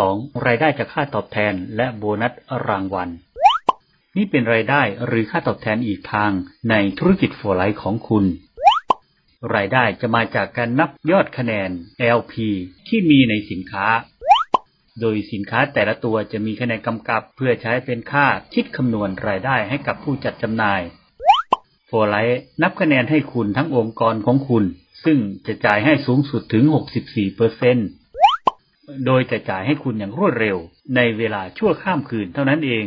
2. รายได้จากค่าตอบแทนและโบนัสรางวัล นี่เป็นรายได้หรือค่าตอบแทนอีกทางในธุรกิจโฟไลท์ของคุณ รายได้จะมาจากการนับยอดคะแนน LP ที่มีในสินค้า โดยสินค้าแต่ละตัวจะมีคะแนนกำกับ เพื่อใช้เป็นค่าคิดคำนวณรายได้ให้กับผู้จัดจำหน่ายโฟไลท์นับคะแนนให้คุณทั้งองค์กรของคุณ ซึ่งจะจ่ายให้สูงสุดถึง 64%เปอร์เซ็นต์ โดยจะจ่ายให้คุณอย่างรวดเร็วในเวลาชั่วข้ามคืนเท่านั้นเอง